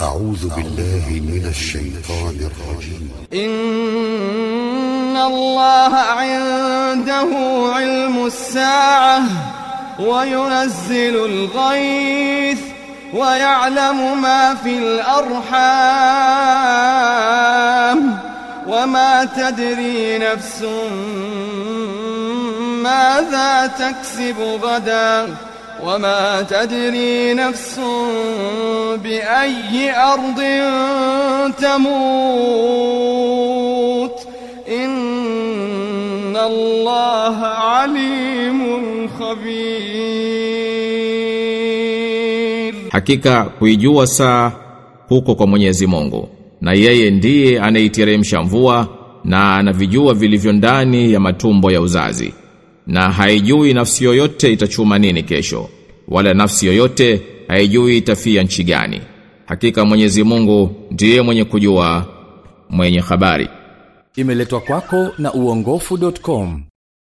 أعوذ بالله من الشيطان الرجيم. إن الله عنده علم الساعة وينزل الغيث ويعلم ما في الأرحام وما تدري نفس ماذا تكسب غدا. وما تدري نفس بأي أرض تموت إن الله عليم خبير Hakika kuijua saa huko kwa Mwenyezi Mungu na yeye ndiye anaiteremsha mvua na anavijua vilivyo ndani ya matumbo ya uzazi na haijui nafsi yoyote itachuma nini kesho wala nafsi yoyote haijui itafia nchi gani hakika Mwenyezi Mungu ndiye mwenye kujua mwenye habari Imeletwa kwako na uongofu.com.